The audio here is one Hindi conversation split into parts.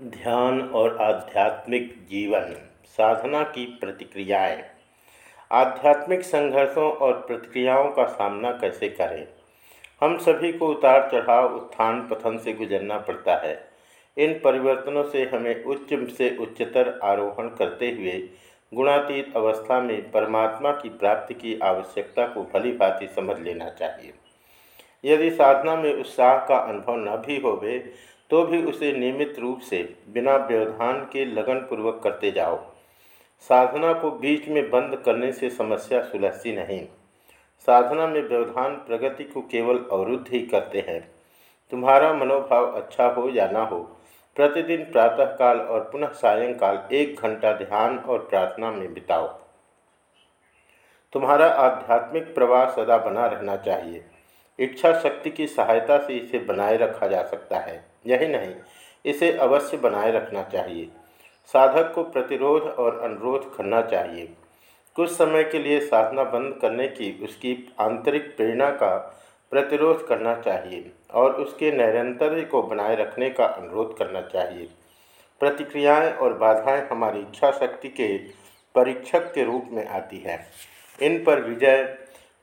ध्यान और आध्यात्मिक जीवन, साधना की प्रतिक्रियाएँ। आध्यात्मिक संघर्षों और प्रतिक्रियाओं का सामना कैसे करें? हम सभी को उतार चढ़ाव उत्थान पथन से गुजरना पड़ता है। इन परिवर्तनों से हमें उच्च से उच्चतर आरोहण करते हुए गुणातीत अवस्था में परमात्मा की प्राप्ति की आवश्यकता को भली भांति समझ लेना चाहिए। यदि साधना में उत्साह का अनुभव न भी होवे तो भी उसे नियमित रूप से बिना व्यवधान के लगन पूर्वक करते जाओ। साधना को बीच में बंद करने से समस्या सुलझती नहीं। साधना में व्यवधान प्रगति को केवल अवरुद्ध ही करते हैं। तुम्हारा मनोभाव अच्छा हो या ना हो, प्रतिदिन प्रातःकाल और पुनः सायंकाल एक घंटा ध्यान और प्रार्थना में बिताओ। तुम्हारा आध्यात्मिक प्रवाह सदा बना रहना चाहिए। इच्छा शक्ति की सहायता से इसे बनाए रखा जा सकता है। यही नहीं, इसे अवश्य बनाए रखना चाहिए। साधक को प्रतिरोध और अनुरोध करना चाहिए। कुछ समय के लिए साधना बंद करने की उसकी आंतरिक प्रेरणा का प्रतिरोध करना चाहिए और उसके निरंतर को बनाए रखने का अनुरोध करना चाहिए। प्रतिक्रियाएँ और बाधाएँ हमारी इच्छा शक्ति के परीक्षक के रूप में आती हैं। इन पर विजय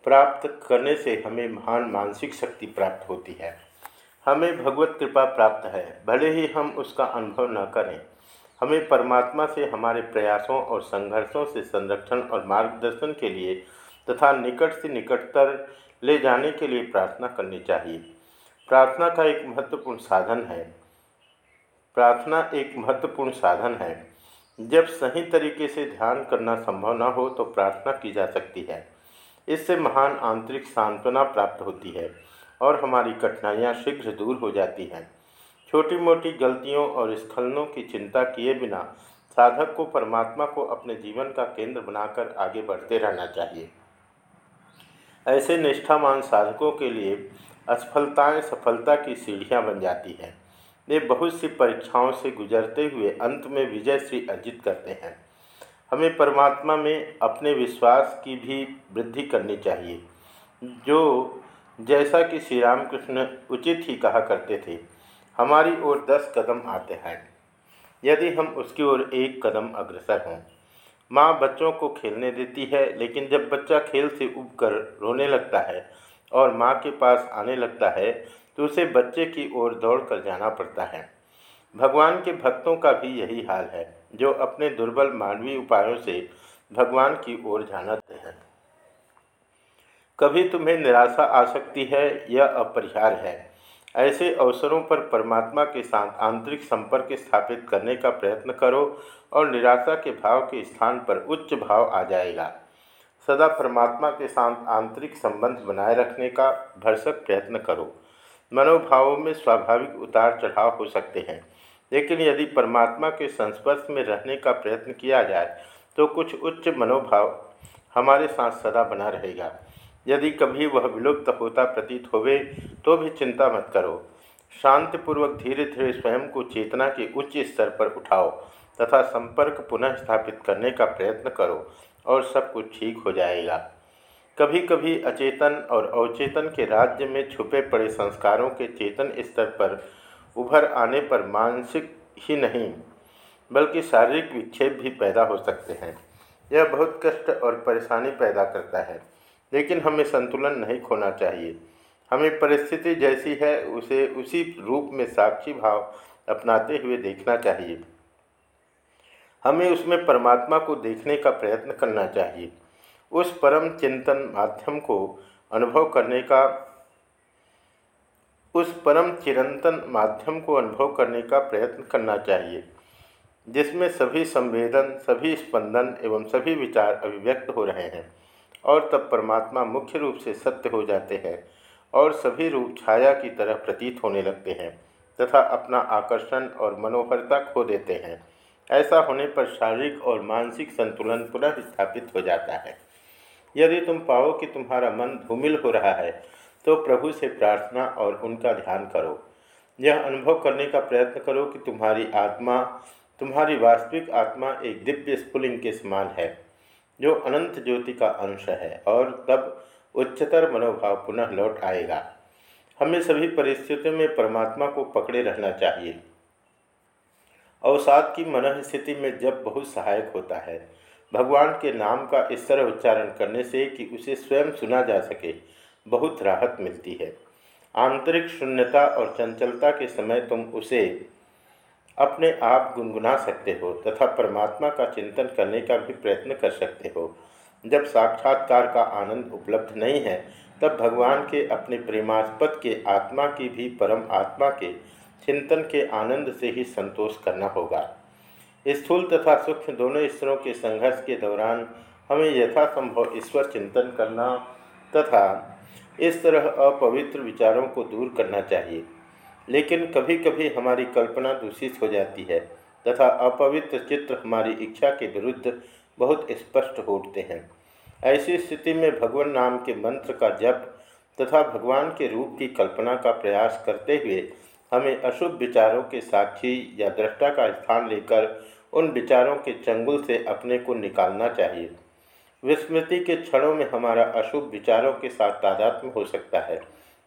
प्राप्त करने से हमें महान मानसिक शक्ति प्राप्त होती है। हमें भगवत कृपा प्राप्त है, भले ही हम उसका अनुभव न करें। हमें परमात्मा से हमारे प्रयासों और संघर्षों से संरक्षण और मार्गदर्शन के लिए तथा निकट से निकटतर ले जाने के लिए प्रार्थना करनी चाहिए। प्रार्थना का एक महत्वपूर्ण साधन है। प्रार्थना एक महत्वपूर्ण साधन है। जब सही तरीके से ध्यान करना संभव न हो तो प्रार्थना की जा सकती है। इससे महान आंतरिक सांत्वना प्राप्त होती है। और हमारी कठिनाइयाँ शीघ्र दूर हो जाती हैं। छोटी मोटी गलतियों और स्खलनों की चिंता किए बिना साधक को परमात्मा को अपने जीवन का केंद्र बनाकर आगे बढ़ते रहना चाहिए। ऐसे निष्ठामान साधकों के लिए असफलताएँ सफलता की सीढ़ियाँ बन जाती हैं। वे बहुत सी परीक्षाओं से गुजरते हुए अंत में विजय श्री अर्जित करते हैं। हमें परमात्मा में अपने विश्वास की भी वृद्धि करनी चाहिए। जो जैसा कि श्री रामकृष्ण उचित ही कहा करते थे, हमारी ओर दस कदम आते हैं। यदि हम उसकी ओर एक कदम अग्रसर हों, माँ बच्चों को खेलने देती है, लेकिन जब बच्चा खेल से उब कर रोने लगता है और माँ के पास आने लगता है तो उसे बच्चे की ओर दौड़ कर जाना पड़ता है। भगवान के भक्तों का भी यही हाल है, जो अपने दुर्बल मानवीय उपायों से भगवान की ओर जानाते हैं। कभी तुम्हें निराशा आ सकती है, यह अपरिहार है। ऐसे अवसरों पर परमात्मा के साथ आंतरिक संपर्क स्थापित करने का प्रयत्न करो और निराशा के भाव के स्थान पर उच्च भाव आ जाएगा। सदा परमात्मा के साथ आंतरिक संबंध बनाए रखने का भरसक प्रयत्न करो। मनोभावों में स्वाभाविक उतार चढ़ाव हो सकते हैं, लेकिन यदि परमात्मा के संस्पर्श में रहने का प्रयत्न किया जाए तो कुछ उच्च मनोभाव हमारे साथ सदा बना रहेगा। यदि कभी वह विलुप्त होता प्रतीत होवे तो भी चिंता मत करो। शांतिपूर्वक धीरे धीरे स्वयं को चेतना के उच्च स्तर पर उठाओ तथा संपर्क पुनः स्थापित करने का प्रयत्न करो और सब कुछ ठीक हो जाएगा। कभी कभी अचेतन और अवचेतन के राज्य में छुपे पड़े संस्कारों के चेतन स्तर पर उभर आने पर मानसिक ही नहीं, बल्कि शारीरिक विक्षेप भी पैदा हो सकते हैं। यह बहुत कष्ट और परेशानी पैदा करता है। लेकिन हमें संतुलन नहीं खोना चाहिए। हमें परिस्थिति जैसी है, उसे उसी रूप में साक्षी भाव अपनाते हुए देखना चाहिए। हमें उसमें परमात्मा को देखने का प्रयत्न करना चाहिए। उस परम चिंतन माध्यम को अनुभव करने का, उस परम चिरंतन माध्यम को अनुभव करने का प्रयत्न करना चाहिए, जिसमें सभी संवेदन, सभी स्पंदन एवं सभी विचार अभिव्यक्त हो रहे हैं। और तब परमात्मा मुख्य रूप से सत्य हो जाते हैं और सभी रूप छाया की तरह प्रतीत होने लगते हैं तथा अपना आकर्षण और मनोहरता खो देते हैं। ऐसा होने पर शारीरिक और मानसिक संतुलन पुनः स्थापित हो जाता है। यदि तुम पाओ कि तुम्हारा मन धूमिल हो रहा है तो प्रभु से प्रार्थना और उनका ध्यान करो। यह अनुभव करने का प्रयत्न करो कि तुम्हारी आत्मा, तुम्हारी वास्तविक आत्मा एक दिव्य स्फुलिंग के समान है। जो अनंत ज्योति का अंश है और तब उच्चतर मनोभाव पुनः लौट आएगा। हमें सभी परिस्थितियों में परमात्मा को पकड़े रहना चाहिए। अवसाद की मन स्थिति में जब बहुत सहायक होता है, भगवान के नाम का इस तरह उच्चारण करने से कि उसे स्वयं सुना जा सके, बहुत राहत मिलती है। आंतरिक शून्यता और चंचलता के समय तुम उसे अपने आप गुनगुना सकते हो तथा परमात्मा का चिंतन करने का भी प्रयत्न कर सकते हो। जब साक्षात्कार का आनंद उपलब्ध नहीं है, तब भगवान के अपने प्रेमास्पद के आत्मा की भी परम आत्मा के चिंतन के आनंद से ही संतोष करना होगा। स्थूल तथा सूक्ष्म दोनों स्तरों के संघर्ष के दौरान हमें यथासंभव ईश्वर चिंतन करना तथा इस तरह अपवित्र विचारों को दूर करना चाहिए। लेकिन कभी कभी हमारी कल्पना दूषित हो जाती है तथा अपवित्र चित्र हमारी इच्छा के विरुद्ध बहुत स्पष्ट होते हैं। ऐसी स्थिति में भगवान नाम के मंत्र का जप तथा भगवान के रूप की कल्पना का प्रयास करते हुए हमें अशुभ विचारों के साक्षी या दृष्टा का स्थान लेकर उन विचारों के चंगुल से अपने को निकालना चाहिए। विस्मृति के क्षणों में हमारा अशुभ विचारों के साथ तादात्म हो सकता है।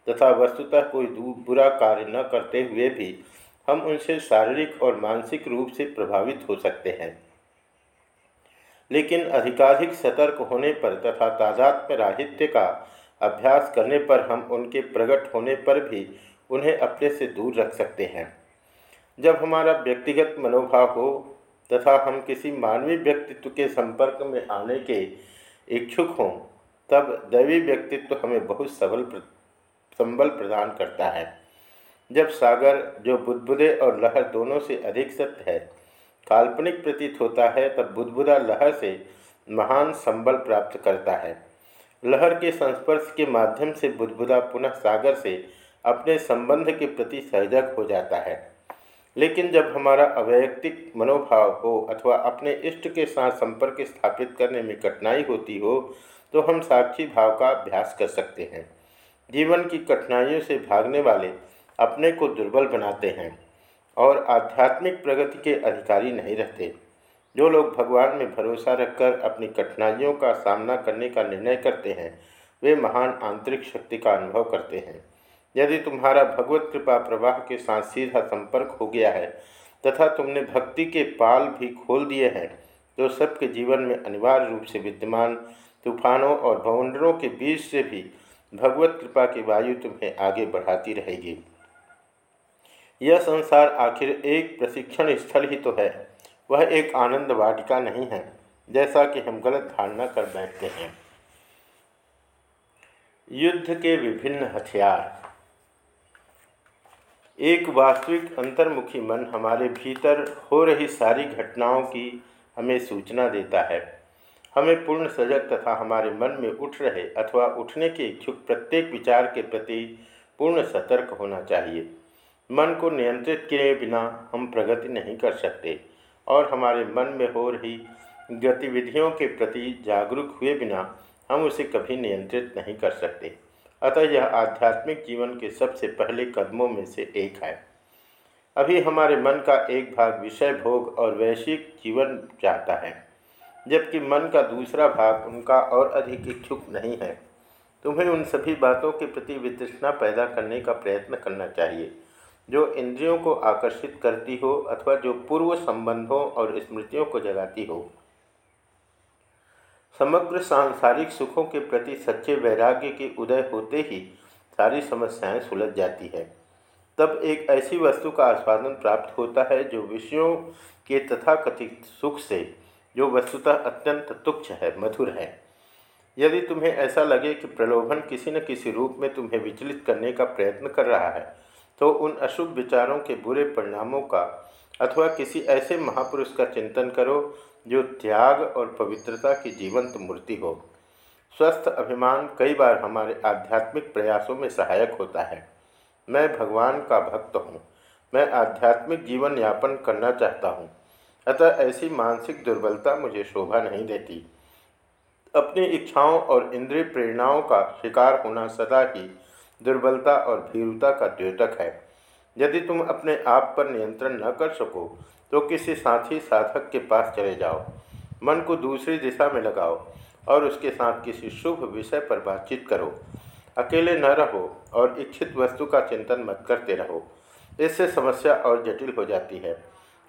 तथा वस्तुतः कोई बुरा कार्य न करते हुए भी हम उनसे शारीरिक और मानसिक रूप से प्रभावित हो सकते हैं। लेकिन अधिकाधिक सतर्क होने पर तथा तादात्म्य राहित्य का अभ्यास करने पर हम उनके प्रकट होने पर भी उन्हें अपने से दूर रख सकते हैं। जब हमारा व्यक्तिगत मनोभाव हो तथा हम किसी मानवीय व्यक्तित्व के संपर्क में आने के इच्छुक हों, तब दैवी व्यक्तित्व हमें बहुत सबल संबल प्रदान करता है। जब सागर, जो बुदबुदे और लहर दोनों से अधिक सत्य है, काल्पनिक प्रतीत होता है, तब बुदबुदा लहर से महान संबल प्राप्त करता है। लहर के संस्पर्श के माध्यम से बुदबुदा पुनः सागर से अपने संबंध के प्रति सहजक हो जाता है। लेकिन जब हमारा अवैयक्तिक मनोभाव हो अथवा अपने इष्ट के साथ संपर्क स्थापित करने में कठिनाई होती हो तो हम साक्षी भाव का अभ्यास कर सकते हैं। जीवन की कठिनाइयों से भागने वाले अपने को दुर्बल बनाते हैं और आध्यात्मिक प्रगति के अधिकारी नहीं रहते। जो लोग भगवान में भरोसा रखकर अपनी कठिनाइयों का सामना करने का निर्णय करते हैं, वे महान आंतरिक शक्ति का अनुभव करते हैं। यदि तुम्हारा भगवत कृपा प्रवाह के साथ सीधा संपर्क हो गया है तथा तुमने भक्ति के पाल भी खोल दिए हैं तो सबके जीवन में अनिवार्य रूप से विद्यमान तूफानों और भवंडरों के बीच से भी भगवत कृपा की वायु तुम्हें आगे बढ़ाती रहेगी। यह संसार आखिर एक प्रशिक्षण स्थल ही तो है। वह एक आनंद वाटिका नहीं है, जैसा कि हम गलत धारणा कर बैठते हैं। युद्ध के विभिन्न हथियार। एक वास्तविक अंतर्मुखी मन हमारे भीतर हो रही सारी घटनाओं की हमें सूचना देता है। हमें पूर्ण सजग तथा हमारे मन में उठ रहे अथवा उठने के इच्छुक प्रत्येक विचार के प्रति पूर्ण सतर्क होना चाहिए। मन को नियंत्रित किए बिना हम प्रगति नहीं कर सकते और हमारे मन में हो रही गतिविधियों के प्रति जागरूक हुए बिना हम उसे कभी नियंत्रित नहीं कर सकते। अतः यह आध्यात्मिक जीवन के सबसे पहले कदमों में से एक है। अभी हमारे मन का एक भाग विषय भोग और वैश्विक जीवन चाहता है। जबकि मन का दूसरा भाग उनका और अधिक इच्छुक नहीं है। तुम्हें उन सभी बातों के प्रति वितृष्णा पैदा करने का प्रयत्न करना चाहिए, जो इंद्रियों को आकर्षित करती हो अथवा जो पूर्व संबंधों और स्मृतियों को जगाती हो। समग्र सांसारिक सुखों के प्रति सच्चे वैराग्य के उदय होते ही सारी समस्याएँ सुलझ जाती है। तब एक ऐसी वस्तु का आस्वादन प्राप्त होता है जो विषयों के तथाकथित सुख से जो वस्तुतः अत्यंत तुच्छ है, मधुर है। यदि तुम्हें ऐसा लगे कि प्रलोभन किसी न किसी रूप में तुम्हें विचलित करने का प्रयत्न कर रहा है तो उन अशुभ विचारों के बुरे परिणामों का अथवा किसी ऐसे महापुरुष का चिंतन करो, जो त्याग और पवित्रता की जीवंत मूर्ति हो। स्वस्थ अभिमान कई बार हमारे आध्यात्मिक प्रयासों में सहायक होता है। मैं भगवान का भक्त हूँ। मैं आध्यात्मिक जीवन यापन करना चाहता हूँ। अतः ऐसी मानसिक दुर्बलता मुझे शोभा नहीं देती। अपनी इच्छाओं और इंद्रिय प्रेरणाओं का शिकार होना सदा ही दुर्बलता और भीरुता का द्योतक है। यदि तुम अपने आप पर नियंत्रण न कर सको तो किसी साथी साधक के पास चले जाओ। मन को दूसरी दिशा में लगाओ और उसके साथ किसी शुभ विषय पर बातचीत करो। अकेले न रहो और इच्छित वस्तु का चिंतन मत करते रहो। इससे समस्या और जटिल हो जाती है।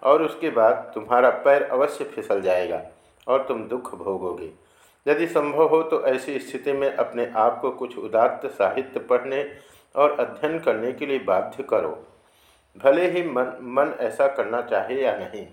और उसके बाद तुम्हारा पैर अवश्य फिसल जाएगा और तुम दुख भोगोगे। यदि संभव हो तो ऐसी स्थिति में अपने आप को कुछ उदात्त साहित्य पढ़ने और अध्ययन करने के लिए बाध्य करो। भले ही मन मन ऐसा करना चाहे या नहीं।